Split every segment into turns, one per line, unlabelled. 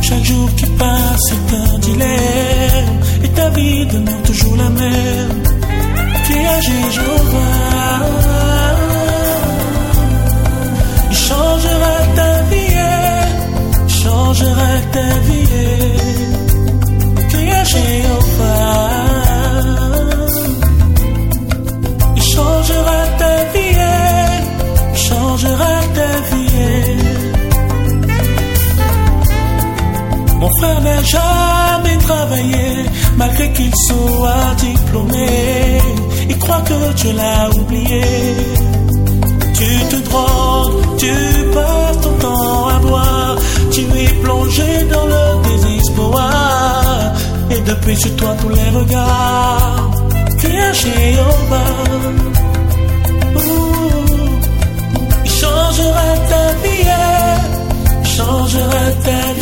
chaque jour qui passe est un dilemme. Et ta vie demeure toujours la même. Es âgé, n'a jamais travaillé, malgré qu'il soit diplômé. Il croit que tu l'as oublié. Tu te drogues, tu passes ton temps à boire. Tu es plongé dans le désespoir. Et depuis sur toi tous les regards. Es Jéhovah. Ouh. Il changera ta vie, il changera ta vie.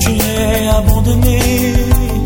Tu es abandonné.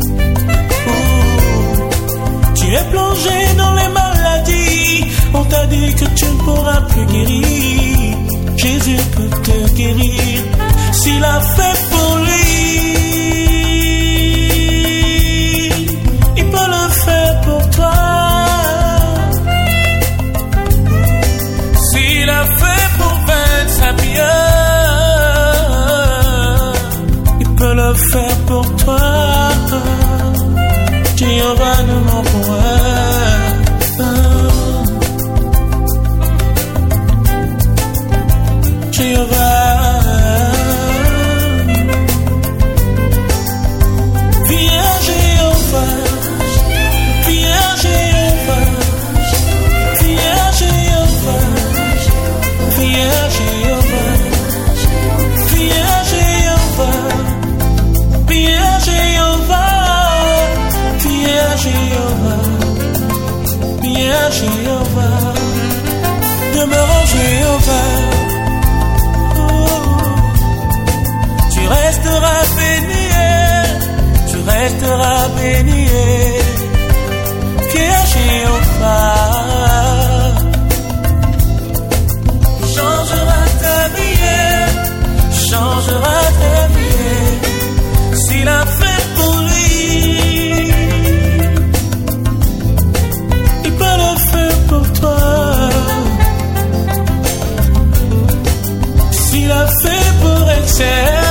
qu'il a fait pour être cher.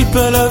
Il peut le